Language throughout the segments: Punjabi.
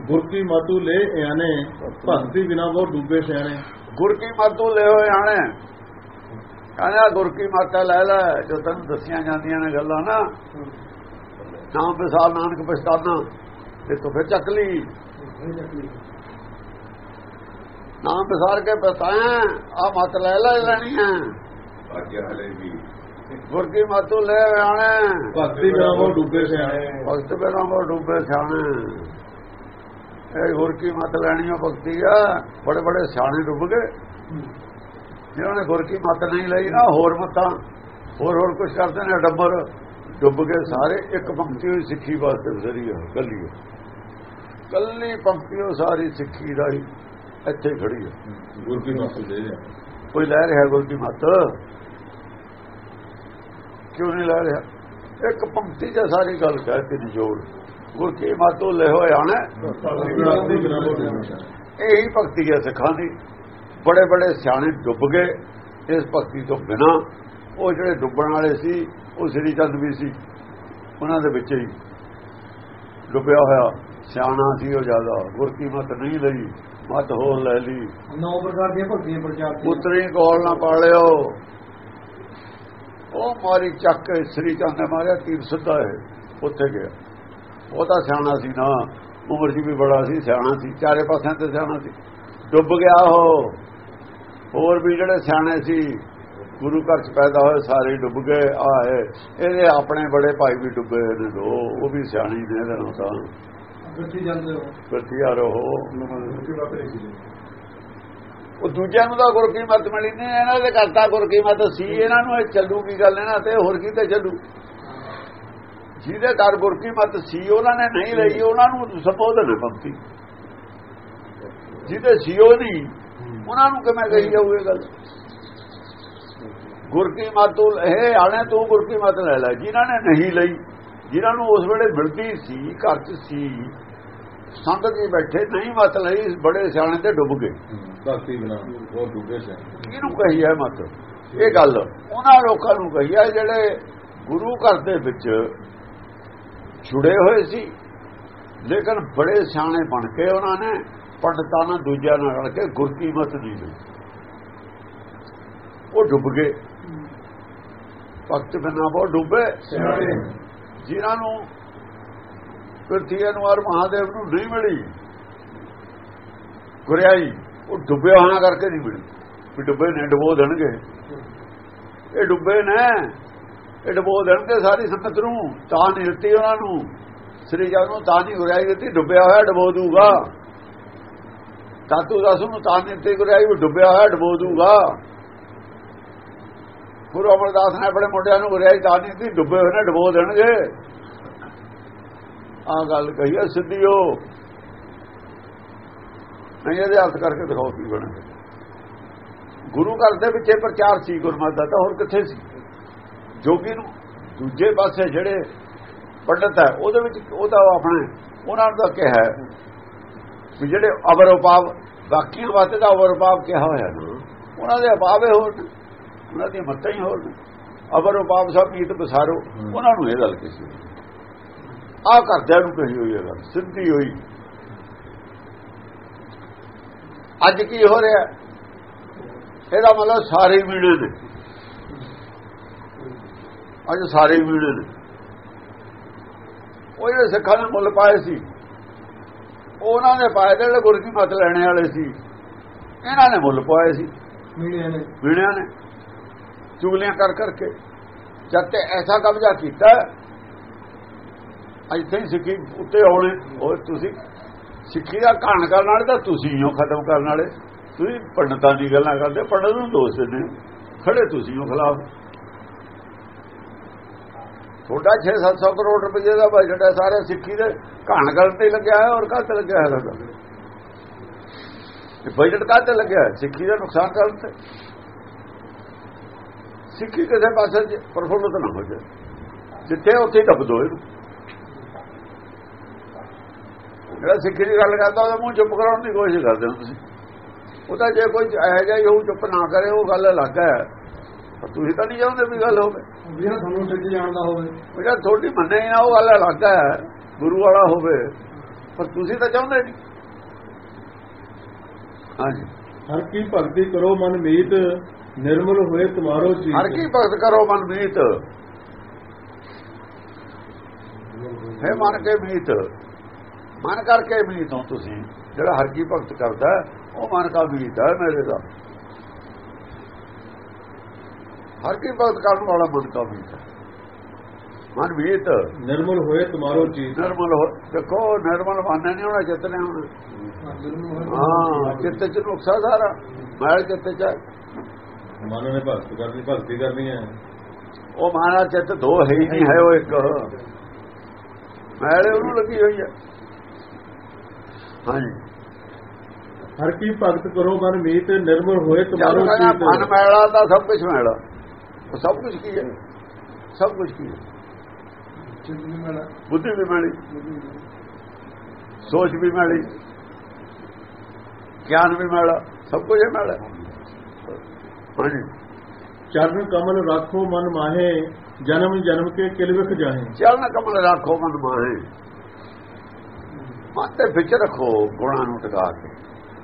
ਗੁਰ ਕੀ ਮਾਤੂ ਲੈ ਆਨੇ ਭਗਤੀ ਬਿਨਾ ਉਹ ਡੂਬੇ ਸਿਆਣੇ। ਗੁਰ ਕੀ ਮਤੋਂ ਲੈ ਹੋਏ ਆਣੇ। ਕਹਿੰਦਾ ਗੁਰ ਕੀ ਮਾਤਾ ਲੈ ਲੈ ਜੋ ਤੈਨੂੰ ਦੱਸੀਆਂ ਜਾਂਦੀਆਂ ਨੇ ਗੱਲਾਂ ਨਾ। ਨਾਮ ਵਿਸਾਲ ਨਾਨਕ ਪਛਤਾਨਾ। ਤੇ ਤੂੰ ਫਿਰ ਚੱਕ ਲਈ। ਨਾਮ ਵਿਸਾਰ ਕੇ ਪਛਤਾਇਆ ਆ ਮਤ ਲੈ ਲੈ ਲੈਣੀ ਹੈ। ਆਗਿਆ ਹਲੇ ਵੀ। ਗੁਰ ਕੀ ਮਤੋਂ ਲੈ ਆਣੇ। ਭਗਤੀ ਬਿਨਾ ਉਹ ਡੂਬੇ ਸਿਆਣੇ। ਭਗਤ ਬਿਨਾਂ ਕੋ ਡੁੱਬੇ ਸਿਆਣੇ। ਇਹ ਗੁਰ ਕੀ ਮਤ ਲੈਣੀ ਆ ਭਗਤੀ ਆ? ਬੜੇ ਬੜੇ ਸਿਆਣੇ ਡੁੱਬ ਗਏ। ਜਿਨ੍ਹਾਂ ਨੇ ਗੁਰ ਕੀ ਮਤ ਨਹੀਂ ਲਈ ਨਾ ਹੋਰ ਮਤਾਂ ਹੋਰ ਹੋਰ ਕੁਝ ਕਰਦੇ ਨੇ ਡੱਬਰ ਡੁੱਬ ਗਏ ਸਾਰੇ। ਇੱਕ ਪੰਕਤੀ ਹੋਈ ਸਿੱਖੀ ਵਾਸਤੇ ਜ਼ਰੀ ਆ ਕੱਲੀ। ਕੱਲੀ ਪੰਕਤੀ ਉਹ ਸਾਰੀ ਸਿੱਖੀ ਦਾ ਹੀ ਇੱਥੇ ਖੜੀ ਹੈ ਗੁਰ ਕੀ ਮਾਤੂ ਲੈ ਕੋਈ ਲੈ ਰਿਹਾ ਗੁਰ ਕੀ ਮਤ? ਕਿਉਂ ਨਹੀਂ ਲੈ ਰਿਹਾ ਇੱਕ ਪੰਕਤੀ 'ਚ ਸਾਰੀ ਗੱਲ ਕਹਿਤੀ ਨਿਜੋੜ ਗੁਰ ਕੀ ਮਤੋਂ ਲੈ ਹੋਏ ਆਣਾ ਇਹੀ ਭਗਤੀ ਹੈ ਸਿੱਖਾਂ ਦੀ। ਬੜੇ ਬੜੇ ਸਿਆਣੇ ਡੁੱਬ ਗਏ ਇਸ ਭਗਤੀ ਤੋਂ ਬਿਨਾ। ਉਹ ਜਿਹੜੇ ਡੁੱਬਣ ਵਾਲੇ ਸੀ ਉਹ ਸ੍ਰੀ ਚੰਦ ਵੀ ਸੀ। ਉਹਨਾਂ ਦੇ ਵਿੱਚ ਹੀ ਡੁੱਬਿਆ ਹੋਇਆ ਸਿਆਣਾ ਸੀ ਉਹ ਜ਼ਿਆਦਾ। ਗੁਰਕੀ ਮਤ ਨਹੀਂ ਲਈ ਮਤ ਹੋਰ ਲੈ ਲਈ। ਨੌ ਪ੍ਰਕਾਰ ਦੀਆਂ ਭਗਤੀਆਂ ਪ੍ਰਚਾਰ ਪੁੱਤਰੀ ਕੋਲ ਨਾ ਪਾਲਿਓ ਉਹ ਮਾਰੀ ਚੱਕ ਸ੍ਰੀ ਚੰਦ ਨੇ ਮਾਰਿਆ ਤੀਰ ਸਿੱਧਾ ਹੈ ਉੱਥੇ ਗਿਆ। ਉਹ ਤਾਂ ਸਿਆਣਾ ਸੀ ਨਾ। ਉਮਰ ਜੀ ਵੀ ਬੜਾ ਸੀ ਸਿਆਣਾ ਸੀ। ਚਾਰੇ ਪਾਸਿਆਂ ਤੇ ਸਿਆਣਾ ਸੀ। ਡੁੱਬ ਗਿਆ ਉਹ। ਹੋਰ ਵੀ ਜਿਹੜੇ ਸਿਆਣੇ ਸੀ ਗੁਰੂ ਘਰ ਚ ਪੈਦਾ ਹੋਏ ਸਾਰੇ ਡੁੱਬ ਗਏ। ਆ ਹੈ ਇਹਦੇ ਆਪਣੇ ਬੜੇ ਭਾਈ ਵੀ ਡੁੱਬੇ ਨੇ ਦੋ। ਉਹ ਵੀ ਸਿਆਣੀ ਨੇ ਨਾਲ ਤਾਂ। ਕਿੱਥੇ ਜਾਂਦੇ ਹੋ? ਰਹੋ। ਕੀ ਉਹ ਦੂਜਿਆਂ ਨੂੰ ਤਾਂ ਗੁਰ ਕੀ ਮਤ ਮਿਲੀ ਨਹੀਂ ਇਹਨਾਂ ਦੇ ਕਰਤਾ ਗੁਰ ਕੀ ਮਤ ਸੀ। ਇਹਨਾਂ ਨੂੰ ਇਹ ਚੱਲੂਗੀ ਗੱਲ ਇਹਨਾਂ ਤੇ ਹੋਰ ਕੀ ਤੇ ਚੱਲੂ? ਜਿਹਦੇ ਘਰ ਗੁਰ ਕੀ ਮਤ ਸੀ ਉਹਨਾਂ ਨੇ ਨਹੀਂ ਲਈ ਉਹਨਾਂ ਨੂੰ ਸਪੋਧ ਨੇ ਪੰਕਤੀ ਜਿਹਦੇ ਸੀ ਉਹ ਨਹੀਂ ਉਹਨਾਂ ਨੂੰ ਕਿਵੇਂ ਕਹੀ ਜਾਊਗੀ ਗੱਲ? ਗੁਰ ਕੀ ਮਤ ਇਹ ਆਣੇ ਤੂੰ ਗੁਰ ਕੀ ਮਤ ਲੈ ਲੈ। ਜਿਨ੍ਹਾਂ ਨੇ ਨਹੀਂ ਲਈ ਜਿਨ੍ਹਾਂ ਨੂੰ ਉਸ ਵੇਲੇ ਮਿਲਦੀ ਸੀ ਘਰ 'ਚ ਸੀ ਸੰਗਤ ਜੀ ਬੈਠੇ ਨਹੀਂ ਮਤ ਲਈ ਬੜੇ ਸਿਆਣੇ ਤੇ ਡੁੱਬ ਗਏ। ਭਗਤੀ ਬਿਨਾ ਉਹ ਡੂਬੇ ਸਿਆਣੇ ਕਿਹਨੂੰ ਕਹੀ ਹੈ ਮਤ? ਇਹ ਗੱਲ। ਉਹਨਾਂ ਲੋਕਾਂ ਨੂੰ ਕਹੀ ਹੈ ਜਿਹੜੇ ਗੁਰੂ ਘਰ ਦੇ ਵਿੱਚ ਛੁੜੇ ਹੋਏ ਸੀ। ਲੇਕਿਨ ਬੜੇ ਸਿਆਣੇ ਬਣ ਕੇ ਉਹਨਾਂ ਨੇ ਪੰਡਤਾਂ ਨਾਲ ਦੂਜਿਆਂ ਨਾਲ ਰਲ ਕੇ ਗੁਰਕੀ ਮਤ ਦੀ ਲਈ। ਉਹ ਡੁੱਬ ਗਏ। ਭਗਤ ਬਿਨਾ ਉਹ ਡੁੱਬੇ। ਸਿਆਣੇ। ਜਿਨ੍ਹਾਂ ਨੂੰ ਪ੍ਰਿਥਵੀ ਅਨੁਆਰ ਮਹਾਦੇਵ ਨੂੰ ਨਹੀਂ ਮਿਲੀ ਗੁਰਿਆਈ ਉਹ ਡੁੱਬਿਆ ਹੋਣਾ ਕਰਕੇ ਨਹੀਂ ਮਿਲੀ। ਵੀ ਡੁੱਬੇ ਨੇ ਡੁਬੋ ਦੇਣਗੇ। ਇਹ ਡੁੱਬੇ ਨੇ। ਇਹ ਡਬੋ ਦੇਣਗੇ ਸਾਰੀ ਸੰਗਤ ਨੂੰ, ਤਾਂ ਨਹੀਂ ਦਿੱਤੀ ਉਹਨਾਂ ਨੂੰ। ਸ੍ਰੀ ਜਨ ਨੂੰ ਤਾਂ ਨਹੀਂ ਗੁਰਿਆਈ ਦਿੱਤੀ, ਡੁੱਬਿਆ ਹੋਇਆ ਡਬੋ ਦੂਗਾ ਤਾਤੂ ਦਸ ਨੂੰ ਤਾਂ ਨਹੀਂ ਦਿੱਤੀ ਗੁਰਿਆਈ ਵੀ ਡੁੱਬਿਆ ਹੋਇਆ ਡਬੋ ਦੂਗਾ ਗੁਰੂ ਅਮਰਦਾਸ ਨੇ ਆਪਣੇ ਮੁੰਡਿਆਂ ਨੂੰ ਗੁਰਿਆਈ ਤਾਂ ਨਹੀਂ ਦਿੱਤੀ, ਡੁੱਬੇ ਹੋਏ ਨੇ ਡਬੋ ਦੇਣਗੇ। ਆ ਗੱਲ ਕਹੀ ਹੈ ਸਿੱਧੀਓ ਨਹੀਂ, ਇਹਦੇ ਅਰਥ ਕਰਕੇ ਦਿਖਾਓ ਕੀ ਬਣਦਾ ਗੁਰੂ ਘਰ ਦੇ ਵਿੱਚ ਇਹ ਪ੍ਰਚਾਰ ਸੀ ਗੁਰਮਤਿ ਦਾ, ਤਾਂ ਹੋਰ ਕਿੱਥੇ ਸੀ? ਜੋਗੀ ਨੂੰ। ਦੂਜੇ ਪਾਸੇ ਜਿਹੜੇ ਪੰਡਤ ਹੈ ਉਹਦੇ ਵਿੱਚ ਉਹਦਾ ਆਪਣੇ ਉਹਨਾਂ ਦਾ ਕਿਹਾ ਵੀ ਜਿਹੜੇ ਅਵਰ ਉਪਾਵ ਬਾਕੀਆਂ ਵਾਸਤੇ ਦਾ ਅਵਰ ਉਪਾਵ ਕਿਹਾ ਹੋਇਆ ਨਾ। ਉਹਨਾਂ ਦੇ ਉਪਾਵੇ ਹੋਰ ਨੇ, ਉਹਨਾਂ ਦੀਆਂ ਮੱਤਾਂ ਹੀ ਹੋਰ ਅਵਰ ਉਪਾਵ ਸਭ ਮੀਤ ਬਸਾਰੋ ਉਹਨਾਂ ਨੂੰ ਇਹ ਗੱਲ ਕਿਸੇ ਆ ਘਰਦਿਆਂ ਨੂੰ ਕਹੀ ਹੋਈ ਹੈ ਗੱਲ ਸਿੱਧੀ ਹੋਈ। ਅੱਜ ਕੀ ਹੋ ਰਿਹਾ? ਇਹਦਾ ਮਤਲਬ ਸਾਰੇ ਵੀੜੇ ਨੇ। ਅੱਜ ਸਾਰੇ ਵੀੜੇ ਨੇ। ਉਹ ਜਿਹੜੇ ਸਿੱਖਾਂ ਨੇ ਮੁੱਲ ਪਾਏ ਸੀ ਉਹਨਾਂ ਨੇ ਪਾਏ ਜਿਹੜੇ ਗੁਰੂ ਦੀ ਮਤ ਲੈਣੇ ਵਾਲੇ ਸੀ ਇਹਨਾਂ ਨੇ ਮੁੱਲ ਪਾਏ ਸੀ। ਮੀਡੀਆ ਨੇ। ਵੀੜਿਆਂ ਨੇ। ਚੁਗਲੀਆਂ ਕਰ ਕਰਕੇ। ਜਦ ਤੇ ਐਸਾ ਕਬਜ਼ਾ ਕੀਤਾ ਇੱਥੇ ਹੀ ਸਿੱਖੀ ਉੱਤੇ ਆਉਣੇ। ਉਹ ਤੁਸੀਂ ਸਿੱਖੀ ਦਾ ਘਾਣ ਕਰਨ ਵਾਲੇ ਤਾਂ ਤੁਸੀਂ ਹੋ ਖਤਮ ਕਰਨ ਵਾਲੇ। ਤੁਸੀਂ ਪੰਡਤਾਂ ਦੀ ਗੱਲਾਂ ਕਰਦੇ ਪੰਡਤ ਨੂੰ ਦੋਸ਼ ਦਿੰਦੇ ਹੋ। ਖੜੇ ਤੁਸੀਂ ਹੋ ਖਿਲਾਫ। ਤੁਹਾਡਾ 6-700 ਕਰੋੜ ਰੁਪਏ ਦਾ ਬਜਟ ਹੈ, ਸਾਰੇ ਸਿੱਖੀ ਦੇ ਘਾਣ ਕਰਨ ਤੇ ਲੱਗਿਆ ਹੈ ਔਰ ਕਾਹਤੇ ਲੱਗਿਆ ਹੈ ਤੁਹਾਡਾ ਬਜਟ ਕਾਹਤੇ ਲੱਗਿਆ ਸਿੱਖੀ ਦਾ ਨੁਕਸਾਨ ਕਰਨ ਤੇ ਸਿੱਖੀ ਕਿਸੇ ਪਾਸੇ ਚ ਪ੍ਰਫੁੱਲਤ ਨਾ ਹੋ ਜਾਏ। ਜਿੱਥੇ ਉੱਥੇ ਹੀ ਦੱਬ ਦੋ ਇਹਨੂੰ। ਜਿਹੜਾ ਸਿੱਖੀ ਦੀ ਗੱਲ ਕਰਦਾ, ਉਹਦਾ ਮੂੰਹ ਚੁੱਪ ਕਰਾਉਣ ਦੀ ਕੋਸ਼ਿਸ਼ ਕਰਦੇ ਹੋ ਤੁਸੀਂ। ਉਹ ਤਾਂ ਜੇ ਕੋਈ ਇਹੋ ਜਿਹਾ ਹੀ ਉਹ ਚੁੱਪ ਨਾ ਕਰੇ, ਉਹ ਗੱਲ ਅਲੱਗ ਹੈ। ਪਰ ਤੁਸੀਂ ਤਾਂ ਨਹੀਂ ਚਾਹੁੰਦੇ ਵੀ ਗੱਲ ਹੋਵੇ। ਜਿਹੜਾ ਤੁਹਾਨੂੰ ਸਿੱਖ ਜਾਣਦਾ ਹੋਵੇ। ਉਹ ਜਿਹੜਾ ਤੁਹਾਡੀ ਮੰਨੇ ਨਾ ਉਹ ਗੱਲ ਅਲੱਗ ਹੈ ਗੁਰੂ ਵਾਲਾ ਹੋਵੇ। ਪਰ ਤੁਸੀਂ ਤਾਂ ਚਾਹੁੰਦੇ ਨਹੀਂ। ਹਾਂਜੀ। ਹਰ ਕੀ ਭਗਤੀ ਕਰੋ ਮਨ ਮੀਤ ਨਿਰਮਲ ਹੋਏ ਤੁਮਾਰੋ ਚੀਤ। ਹਰ ਕੀ ਭਗਤ ਕਰੋ ਮਨ ਮੀਤ। ਹੈ ਮਨ ਕੇ ਮੀਤ। ਮਨ ਕਰਕੇ ਮੀਤ ਹੋ ਤੁਸੀਂ। ਜਿਹੜਾ ਹਰ ਕੀ ਭਗਤ ਕਰਦਾ ਉਹ ਮਨ ਕਾ ਮੀਤ ਹੈ ਮੇਰੇ ਦਾ। ਹਰ ਕੀ ਭਗਤ ਕਰਨ ਵਾਲਾ ਮਨ ਕਾ ਹੈ ਮਨ ਮੀਤ ਨਿਰਮਲ ਹੋਏ ਤੁਮਾਰੋ ਚੀਤ ਨਿਰਮਲ ਹੋ ਦੇਖੋ ਨਿਰਮਲ ਮਨ ਨਹੀਂ ਹੋਣਾ ਚਿੱਤ ਨੇ ਹੋਣਾ। ਹਾਂ ਚਿੱਤ ਚ ਨੁਕਸਾ ਸਾਰਾ। ਮੈਲ ਚਿੱਤ ਚ। ਹੈ। ਮਨ ਨੇ ਭਗਤ ਕਰਨੀ ਭਗਤੀ ਕਰਨੀ ਹੈ। ਉਹ ਮਾਨਾ ਚਿੱਤ ਦੋ ਹੈ ਹੀ ਨਹੀਂ ਹੈ ਉਹ ਇੱਕ। ਮੈਲੇ ਉਹਨੂੰ ਲੱਗੀ ਹੋਈ ਹੈ। ਹਾਂਜੀ। ਹਰ ਕੀ ਭਗਤ ਕਰੋ ਮਨ ਮੀਤ ਨਿਰਮਲ ਹੋਏ ਤੁਮਾਰੋ ਕਹਿੰਦਾ ਮਨ ਚੀਤ ਮੈਲਾ ਤਾਂ ਸਭ ਕੁਝ ਮੈਲਾ। ਉਹ ਸਭ ਕੁਝ ਕੀ ਹੈ? ਸਭ ਕੁਝ ਕੀ ਹੈ? ਬੁੱਧੀ ਵੀ ਮੈਲੀ ਸੋਚ ਵੀ ਮੈਲੀ ਗਿਆਨ ਵੀ ਮੈਲਾ ਸਭ ਕੁਝ ਹੈ ਮੈਲਾ ਹਾਂਜੀ ਚਰਨ ਕਮਲ ਰਾਖੋ ਮਨ ਮਾਹੇ ਜਨਮ ਜਨਮ ਕੇ ਕਿਲ ਵਿਖ ਜਾਹੇ। ਚਰਨ ਕਮਲ ਰੱਖੋ ਮਨ ਮਾਹੇ। ਮਨ ਤੇ ਵਿੱਚ ਰੱਖੋ ਗੁਣਾਂ ਨੂੰ ਟਿਕਾ ਕੇ।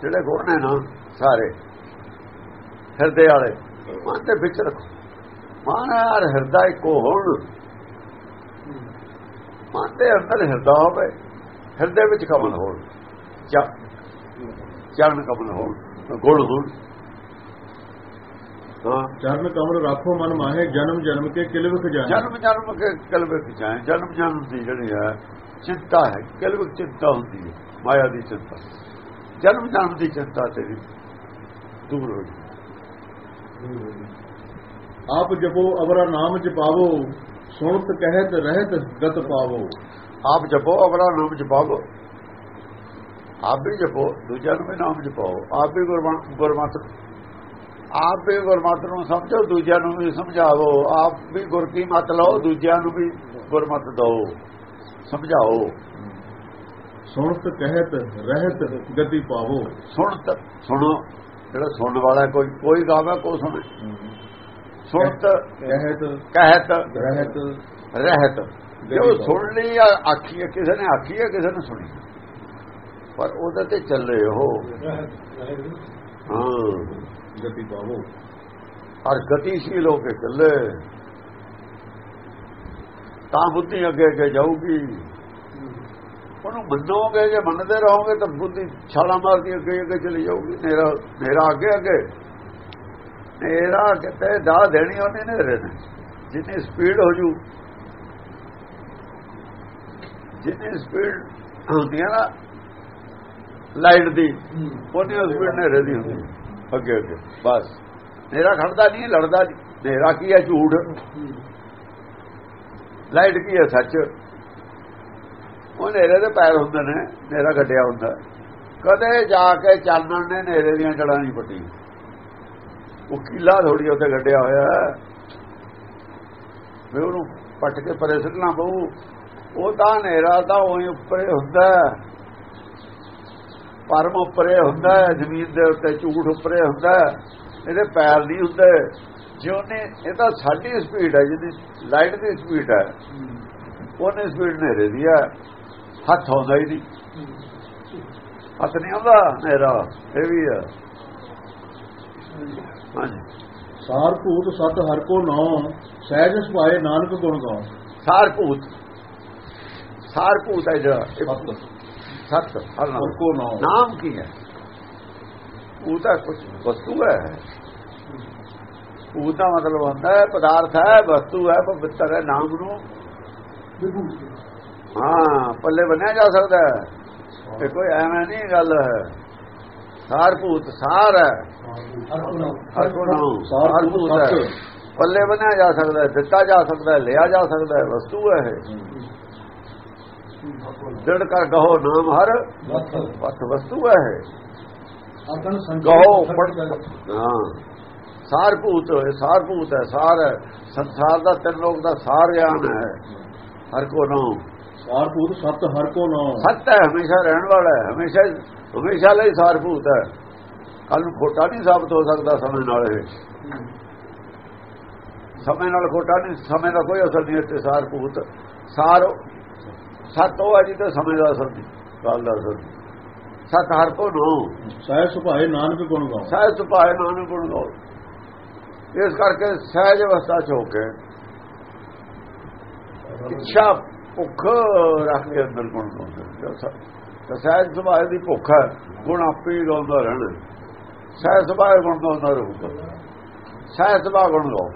ਜਿਹੜੇ ਗੁਣ ਨੇ ਨਾ ਸਾਰੇ ਹਿਰਦੇ ਵਾਲੇ ਮਨ ਤੇ ਵਿੱਚ ਰੱਖੋ। ਮਨ ਯਾਰ ਹਿਰਦਾ ਇੱਕੋ ਹੋਣ। ਮਨ ਦੇ ਅੰਦਰ ਹਿਰਦਾ ਹੋਵੇ ਹਿਰਦੇ ਵਿੱਚ ਕਮਲ ਹੋਣ। ਚਰਨ ਕਮਲ ਹੋਣ ਗੁਣ ਹੋਣ। ਚਰਨ ਕਮਲ ਰਾਖੋ ਮਨ ਮਾਹੇ ਜਨਮ ਜਨਮ ਕੇ ਕਿਲ ਵਿਖ ਜਾਹੇ ਜਨਮ ਜਨਮ ਕੇ ਕਲਬੇ ਵਿੱਚ ਆਏ ਜਨਮ ਜਨਮ ਦੀ ਜਿਹੜੀ ਹੈ ਚਿੰਤਾ ਹੈ ਕਲਬੇ ਚਿੰਤਾ ਹੁੰਦੀ ਹੈ ਮਾਇਆ ਦੀ ਚਿੰਤਾ। ਜਨਮ ਜਨਮ ਦੀ ਚਿੰਤਾ ਤੇਰੀ ਦੂਰ ਹੋ ਗਈ ਆਪ ਜਪੋ ਅਵਰਾ ਨਾਮ ਜਪਾਵੋ ਸੁਣਤ ਕਹਿਤ ਰਹਿਤ ਗਤ ਪਾਵੋ। ਆਪ ਜਪੋ ਅਵਰਾ ਨਾਮ ਜਪਾਵੋ। ਆਪ ਵੀ ਜਪੋ ਦੂਜਿਆਂ ਨੂੰ ਵੀ ਨਾਮ ਜਪਾਓ। ਆਪ ਵੀ ਗੁਰਮਤਿ ਆਪ ਵੀ ਗੁਰਮਤਿ ਨੂੰ ਸਮਝੋ ਦੂਜਿਆਂ ਨੂੰ ਵੀ ਸਮਝਾਵੋ। ਆਪ ਵੀ ਗੁਰ ਕੀ ਮਤ ਲਓ ਦੂਜਿਆਂ ਨੂੰ ਵੀ ਗੁਰਮਤਿ ਦਿਓ। ਸਮਝਾਓ। ਸੁਣਤ ਕਹਿਤ ਰਹਿਤ ਗਤੀ ਪਾਵੋ। ਸੁਣ ਤ- ਸੁਣੋ। ਜਿਹੜਾ ਸੁਣਨ ਵਾਲਾ ਕੋਈ ਕੋਈ ਗਾਵੇ ਕੋ ਸੁਣੇ। ਸੁਣਤ ਕਹਿਤ ਕਹਿਤ ਰਹਿਤ। ਰਹਿਤ। ਜੋ ਸੁਣ ਲਈ ਆਖੀ ਹੈ, ਕਿਸੇ ਨੇ ਆਖੀ ਹੈ ਕਿਸੇ ਨੇ ਸੁਣੀ ਪਰ ਉਹਦੇ ਤੇ ਚੱਲੇ ਉਹ। ਹਾਂ। ਗਤੀ ਪਾਵੋ। ਔਰ ਗਤੀਸ਼ੀਲ ਹੋ ਕੇ ਚੱਲੇ। ਤਾਂ ਬੁੱਧੀ ਅੱਗੇ ਅੱਗੇ ਜਾਊਗੀ। ਉਹਨੂੰ ਮੰਨੋਗੇ ਜੇ ਮੰਨਦੇ ਰਹੋਗੇ ਤਾਂ ਬੁੱਧੀ ਛਾਲਾ ਮਾਰਦੀ ਅੱਗੇ ਅੱਗੇ ਚਲੀ ਜਾਊਗੀ। ਮੇਰਾ ਮੇਰਾ ਅੱਗੇ ਅੱਗੇ। ਮੇਰਾ ਕਿਤੇ ਦਾ ਦੇਣੀ ਉਹਨੇ ਨੇਰੇ ਨੇ। ਜਿੰਨੀ ਸਪੀਡ ਹੋ ਜੂ ਜਿੰਨੀ ਸਪੀਡ ਹੁੰਦੀ ਹੈ ਨਾ ਲਾਈਟ ਦੀ ਉਹਨੀ ਸਪੀਡ ਨੇਰੇ ਦੀ ਹੁੰਦੀ। ਅੱਗੇ ਅੱਗੇ ਬਸ। ਮੇਰਾ ਖੜਦਾ ਨਹੀਂ ਲੜਦਾ ਨਹੀਂ। ਮੇਰਾ ਕੀ ਹੈ ਝੂਠ? ਲਾਈਟ ਕੀ ਹੈ ਸੱਚ? ਉਹ ਨੇਰੇ ਦੇ ਪੈਰ ਹੁੰਦੇ ਨੇ ਨੇਰਾ ਗੱਡਿਆ ਹੁੰਦਾ। ਕਦੇ ਜਾ ਕੇ ਚਾਨਣ ਨੇ ਨੇਰੇ ਦੀਆਂ ਜੜਾਂ ਨਹੀਂ ਪੱਟੀ ਉਹ ਕੀਲਾ ਥੋੜੀ ਉੱਥੇ ਗੱਡਿਆ ਹੋਇਆ ਹੈ। ਵੀ ਉਹਨੂੰ ਪੱਟ ਕੇ ਪਰੇ ਸੁੱਟਣਾ ਪਊ। ਉਹ ਤਾਂ ਹਨੇਰਾ ਤਾਂ ਉਹੀ ਉੱਪਰੇ ਹੁੰਦਾ ਪਰਮ ਉੱਪਰੇ ਹੁੰਦਾ ਜ਼ਮੀਨ ਦੇ ਉੱਤੇ ਝੂਠ ਉੱਪਰੇ ਹੁੰਦਾ ਇਹਦੇ ਪੈਰ ਨਹੀਂ ਹੁੰਦੇ। ਜੇ ਉਹਨੇ, ਇਹ ਤਾਂ ਸਾਡੀ ਸਪੀਡ ਹੈ, ਜਿਹਦੀ ਲਾਈਟ ਦੀ ਸਪੀਡ ਹੈ। ਉਹਨੇ ਸਪੀਡ ਨੇਰੇ ਦੀ ਹੈ। ਹੱਥ ਆਉਂਦਾ ਹੀ ਨਹੀਂ। ਹੱਥ ਨਹੀਂ ਆਉਂਦਾ, ਹਨੇਰਾ। ਇਹ ਵੀ ਹੈ। ਸਾਰ ਭੂਤ ਸਤ ਹਰ ਕੋ ਨਾਉ ਸਹਿਜ ਸੁਭਾਏ ਨਾਨਕ ਗੁਣ ਗਾਉ। ਸਾਰ ਭੂਤ। ਸਾਰ ਭੂਤ ਹੈ ਜਿਹੜਾ ਸਤ। ਸਤ ਹਰ ਕੋ ਨਾਉ। ਨਾਮ ਕੀ ਹੈ? ਉਹ ਤਾਂ ਕੁਝ ਵਸਤੂ ਹੈ। ਉਹ ਦਾ ਮਤਲਬ ਹੁੰਦਾ ਹੈ ਪਦਾਰਥ ਹੈ ਵਸਤੂ ਹੈ ਪਵਿੱਤਰ ਹੈ ਨਾਮ ਨੂੰ। ਹਾਂ ਪੱਲੇ ਬੰਨਿਆ ਜਾ ਸਕਦਾ ਹੈ। ਇਹ ਕੋਈ ਐਵੇਂ ਨਹੀਂ ਗੱਲ ਹੈ। ਸਾਰ ਭੂਤ ਸਾਰ ਹੈ। ਹਰ ਕੋ ਨਾਮ ਸਾਰ ਭੂਤ ਹੈ ਪੱਲੇ ਬੰਨਿਆ ਜਾ ਸਕਦਾ ਹੈ ਦਿੱਤਾ ਜਾ ਸਕਦਾ ਹੈ ਲਿਆ ਜਾ ਸਕਦਾ ਹੈ ਵਸਤੂ ਹੈ ਜੜ ਕਰ ਗਹੋ ਨਾਮ ਹਰ ਵਤ ਵਸਤੂ ਹੈ ਗਹੋ ਹਾਂ। ਸਾਰ ਭੂਤ ਹੈ ਸਾਰ ਭੂਤ ਹੈ ਸਾਰ ਹੈ। ਸੰਸਾਰ ਦਾ ਤਿੰਨ ਲੋਕ ਦਾ ਸਾਰ ਗਿਆਨ ਹੈ। ਹਰ ਕੋ ਨਾਮ। ਸਾਰ ਭੂਤ ਸਤ ਹਰ ਕੋ ਨਾਉ ਸੱਤ ਹੈ ਹਮੇਸ਼ਾ ਰਹਿਣ ਵਾਲਾ ਹੈ ਹਮੇਸ਼ਾ ਹਮੇਸ਼ਾ ਲਈ ਸਾਰ ਭੂਤ ਹੈ। ਕੱਲ ਨੂੰ ਖੋਟਾ ਨਹੀਂ ਸਾਬਤ ਹੋ ਸਕਦਾ ਸਮੇਂ ਨਾਲ ਇਹ। ਸਮੇਂ ਨਾਲ ਖੋਟਾ ਨਹੀਂ ਸਮੇਂ ਦਾ ਕੋਈ ਅਸਰ ਨਹੀਂ ਇੱਥੇ ਸਾਰ ਭੂਤ ਸਾਰ ਸੱਤ ਉਹ ਹੈ ਜਿਹਦੇ ਸਮੇਂ ਦਾ ਅਸਰ ਨਹੀਂ ਗੱਲ ਦਾ ਸਤ ਸਤ ਹਰ ਕੋ ਨੋ ਸਹਿ ਸੁਭਾਏ ਨਾਨਕ ਗੁਣ ਗਾਉ ਸਹਿਜ ਸੁਭਾਏ ਨਾਨਕ ਗੁਣ ਗਾਓ। ਇਸ ਕਰਕੇ ਸਹਿਜ ਅਵਸਥਾ ਚ ਹੋ ਕੇ ਇੱਛਾ ਭੁੱਖ ਰੱਖ ਕੇ ਅੰਦਰ ਗੁਣ ਗਾਉਂਦੇ ਤਾਂ ਸਹਿਜ ਸੁਭਾਅ ਦੀ ਭੁੱਖ ਹੈ। ਗੁਣ ਆਪੇ ਹੀ ਗਾਉਂਦਾ ਰਹਿਣਾ। ਸਹਿਜ ਸੁਭਾਅ ਗੁਣ ਗਾਉਂਦਾ ਰਹੂਗਾ ਸਹਿਜ ਸੁਭਾਅ ਗੁਣ ਗਾਓ